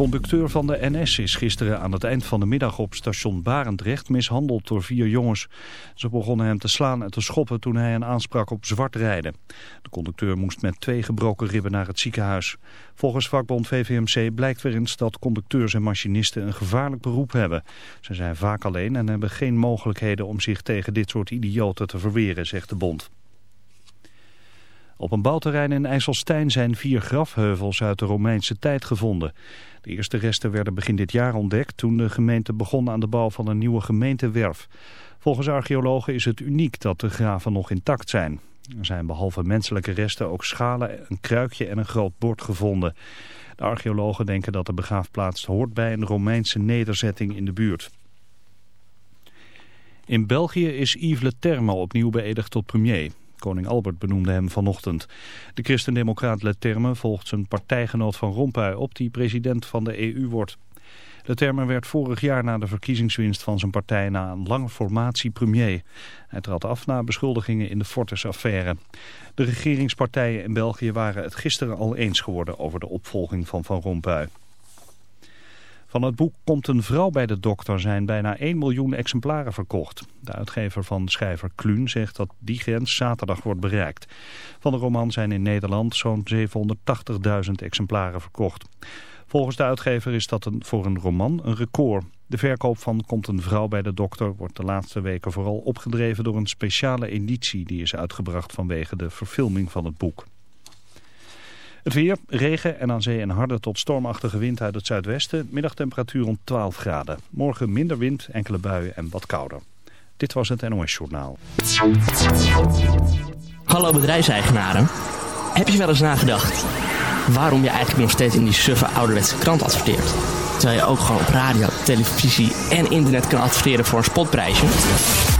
conducteur van de NS is gisteren aan het eind van de middag op station Barendrecht mishandeld door vier jongens. Ze begonnen hem te slaan en te schoppen toen hij een aansprak op zwart rijden. De conducteur moest met twee gebroken ribben naar het ziekenhuis. Volgens vakbond VVMC blijkt weer eens dat conducteurs en machinisten een gevaarlijk beroep hebben. Ze zijn vaak alleen en hebben geen mogelijkheden om zich tegen dit soort idioten te verweren, zegt de bond. Op een bouwterrein in IJsselstein zijn vier grafheuvels uit de Romeinse tijd gevonden. De eerste resten werden begin dit jaar ontdekt toen de gemeente begon aan de bouw van een nieuwe gemeentewerf. Volgens archeologen is het uniek dat de graven nog intact zijn. Er zijn behalve menselijke resten ook schalen, een kruikje en een groot bord gevonden. De archeologen denken dat de begraafplaats hoort bij een Romeinse nederzetting in de buurt. In België is Yves Le Terme opnieuw beëdigd tot premier. Koning Albert benoemde hem vanochtend. De christendemocraat Leterme volgt zijn partijgenoot Van Rompuy op die president van de EU wordt. Leterme werd vorig jaar na de verkiezingswinst van zijn partij na een lange formatie premier. Hij trad af na beschuldigingen in de Fortis-affaire. De regeringspartijen in België waren het gisteren al eens geworden over de opvolging van Van Rompuy. Van het boek Komt een vrouw bij de dokter zijn bijna 1 miljoen exemplaren verkocht. De uitgever van schrijver Kluun zegt dat die grens zaterdag wordt bereikt. Van de roman zijn in Nederland zo'n 780.000 exemplaren verkocht. Volgens de uitgever is dat een, voor een roman een record. De verkoop van Komt een vrouw bij de dokter wordt de laatste weken vooral opgedreven door een speciale editie die is uitgebracht vanwege de verfilming van het boek. Het weer, regen en aan zee een harde tot stormachtige wind uit het zuidwesten. Middagtemperatuur rond 12 graden. Morgen minder wind, enkele buien en wat kouder. Dit was het NOS Journaal. Hallo bedrijfseigenaren. Heb je wel eens nagedacht waarom je eigenlijk nog steeds in die suffe ouderwetse krant adverteert? Terwijl je ook gewoon op radio, televisie en internet kan adverteren voor een spotprijsje?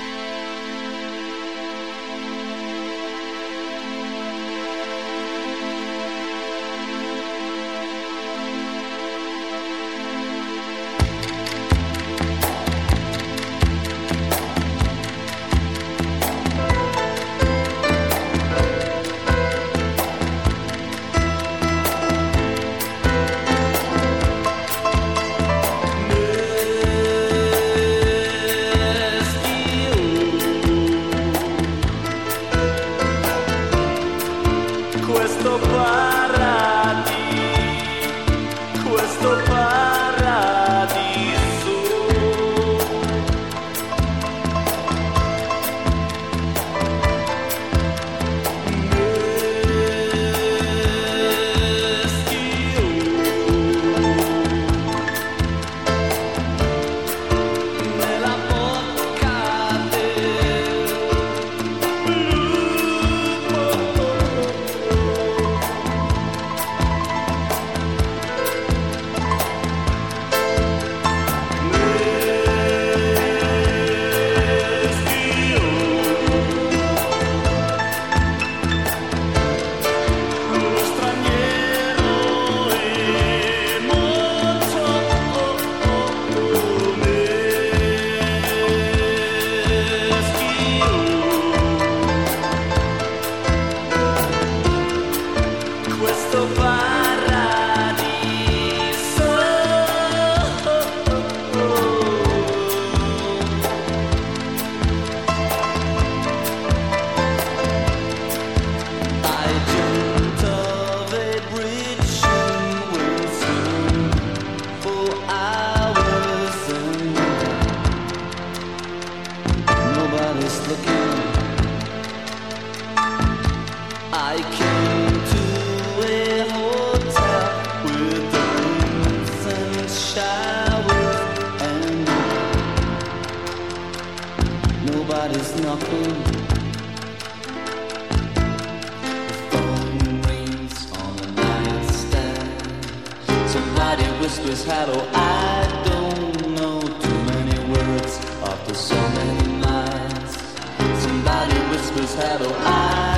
I came to a hotel with balloons and showers and nobody's knocking. The phone rings on the nightstand. Somebody whispers, "How do I?" Hello. I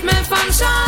ritme van Zandvoort.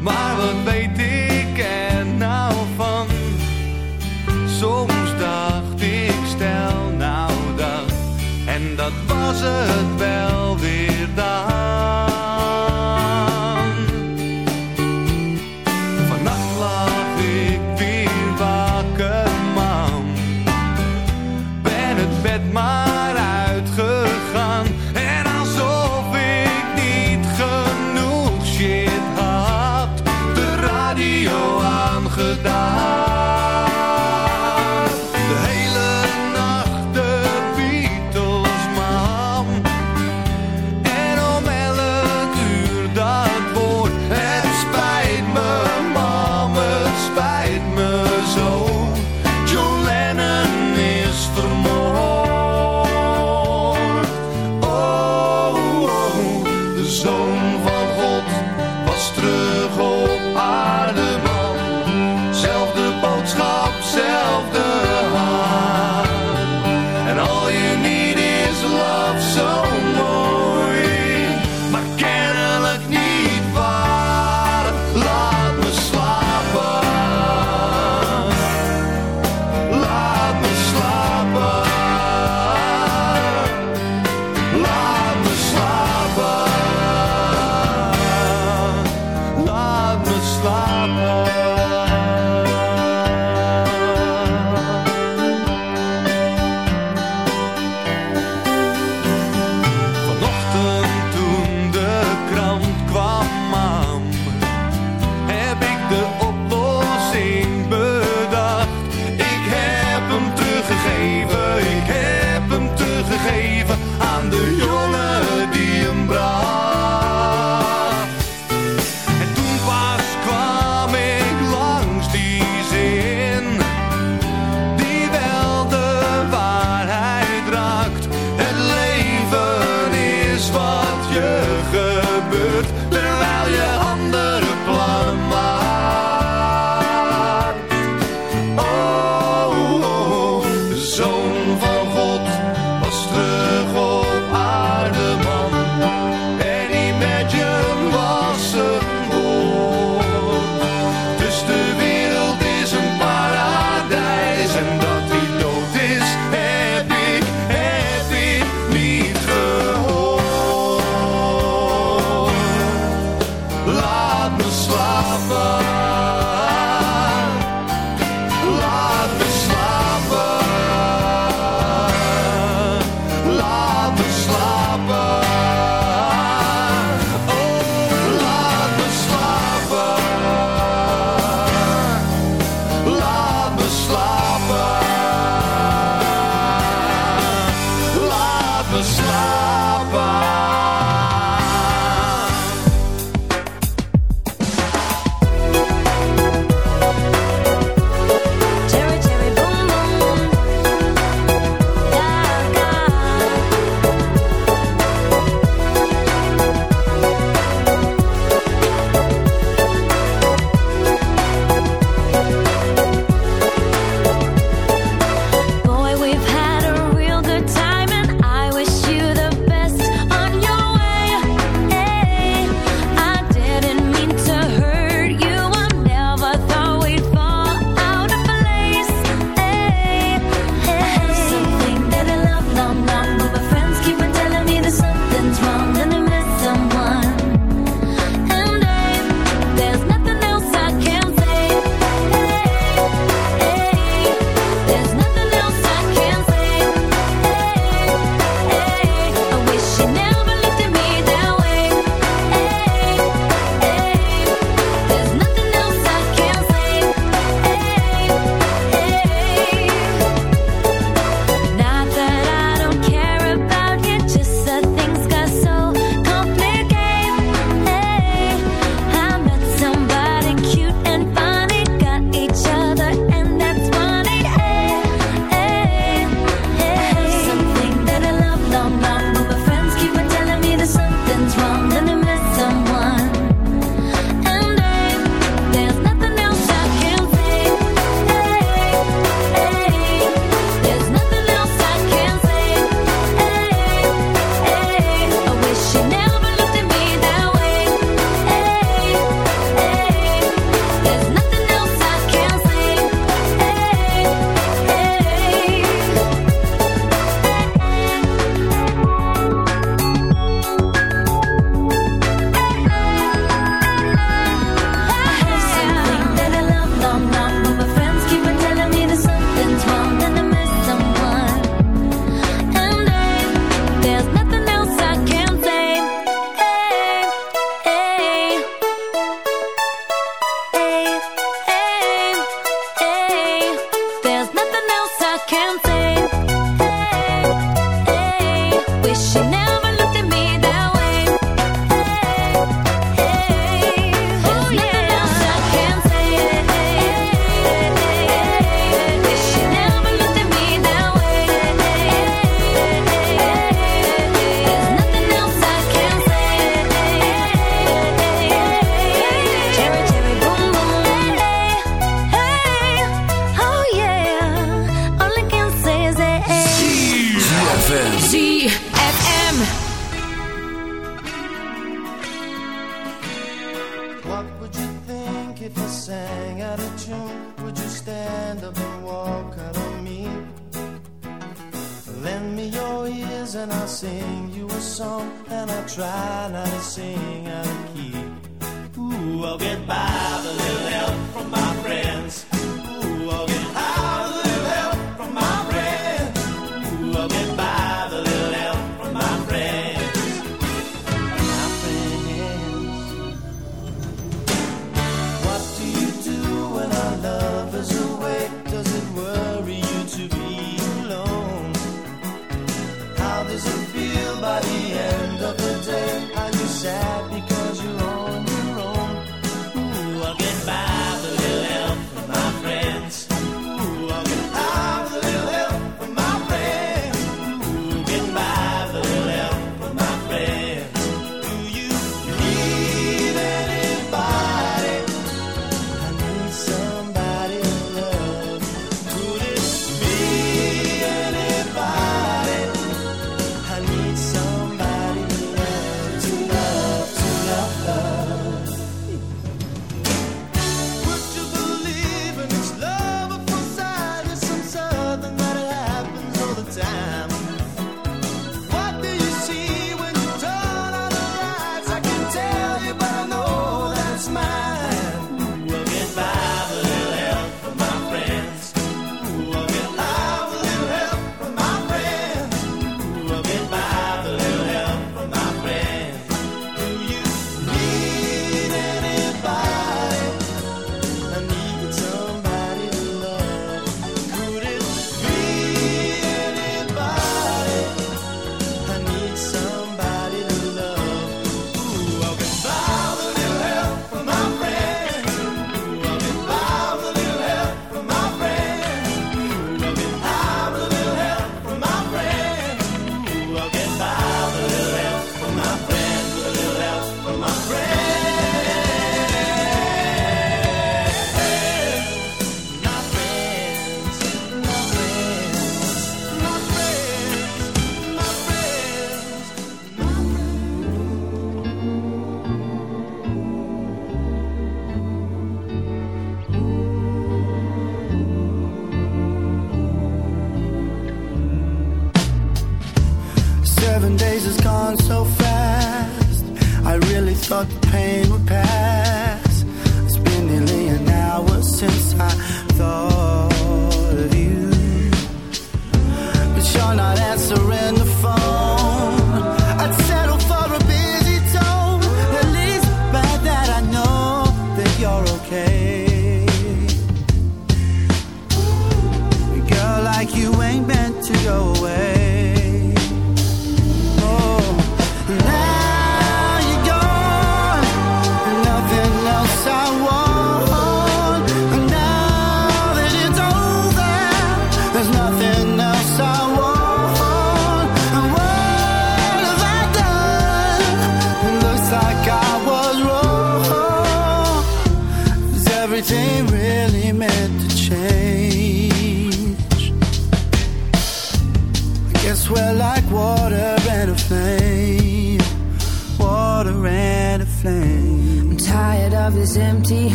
Maar wat weet ik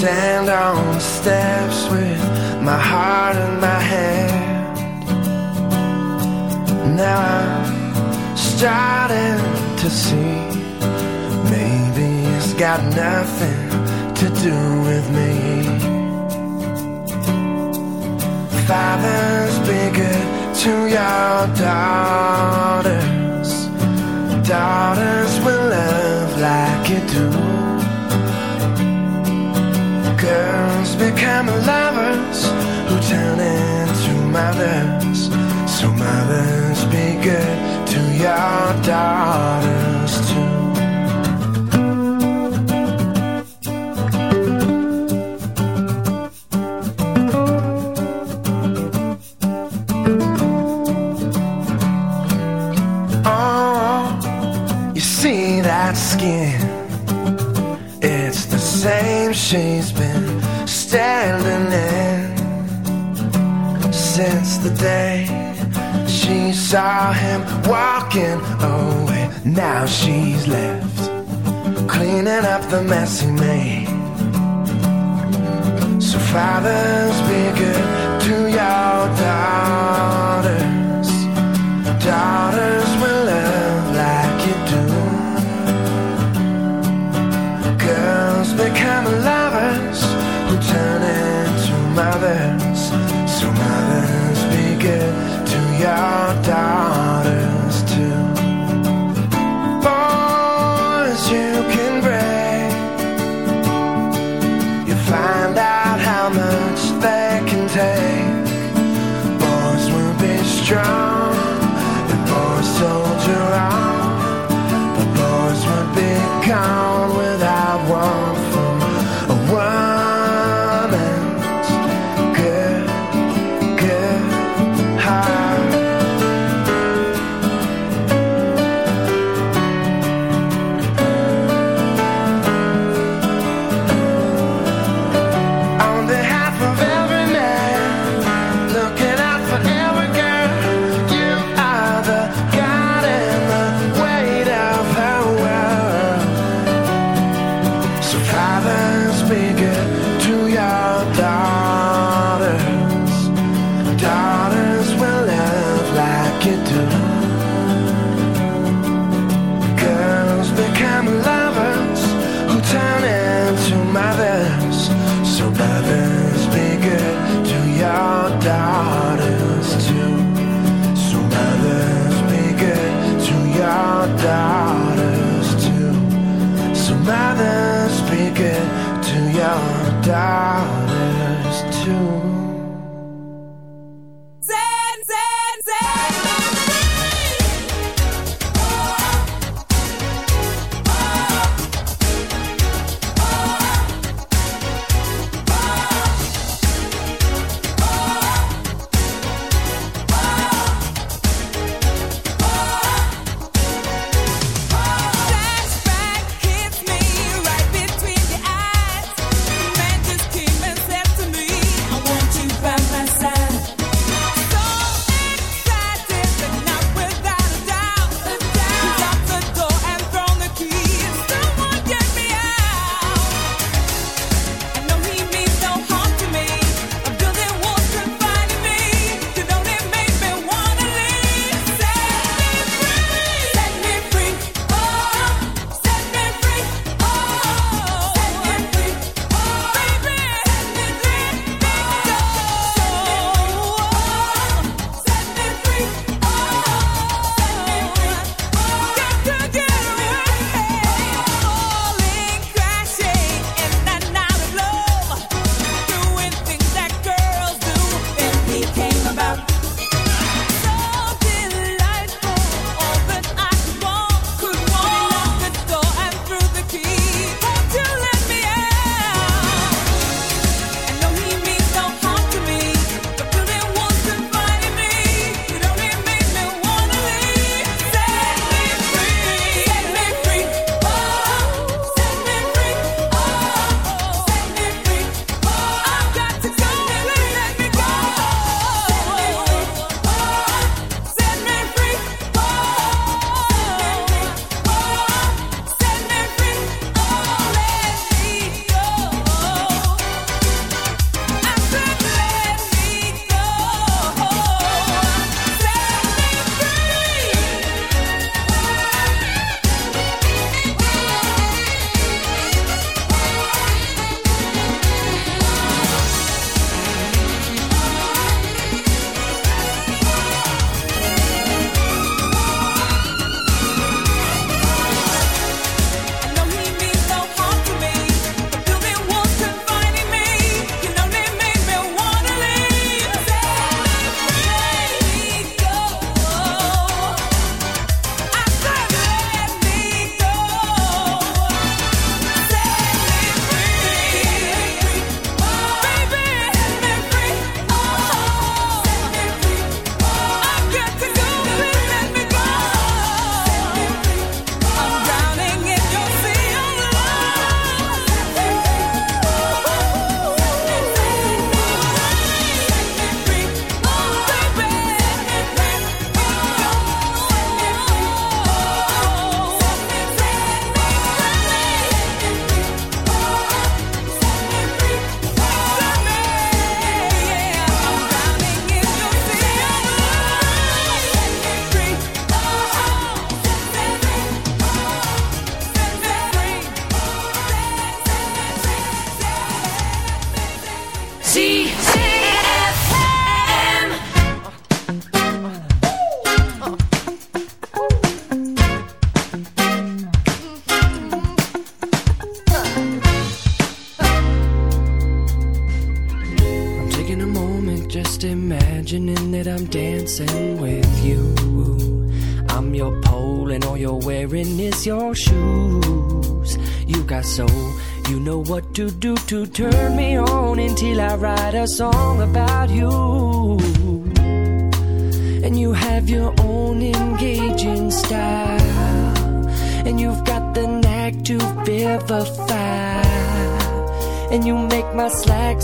stand on the steps with my heart in my hand. Now I'm starting to see maybe it's got nothing to do with me. Fathers, be good to your daughters. Daughters will love like you do. Girls become lovers who turn into mothers. So mothers be good to your daughters too. Oh, you see that skin? It's the same been standing in since the day she saw him walking away. Now she's left cleaning up the mess he made. So fathers, be good to your daughters. Daughters will love like you do. Girls become into mothers. So mothers, be good to your daughters too. Boys, you can break. You find out how much they can take. Boys will be strong,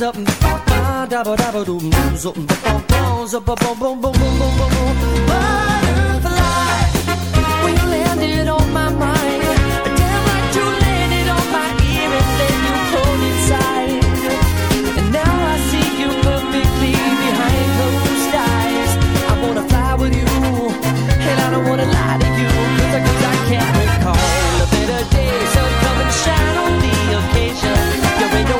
zup, ba-ba, dabba-dabba-dum, zup, ba-ba-ba, zup-ba-bum-bum-bum-bum-bum-bum. Butterfly, when you landed on my mind, damn right you landed on my ear and then you pulled inside. And now I see you perfectly behind closed eyes. I wanna fly with you, and I don't wanna lie to you, cause I, can't recall a better day. Sun come and shine on occasion radio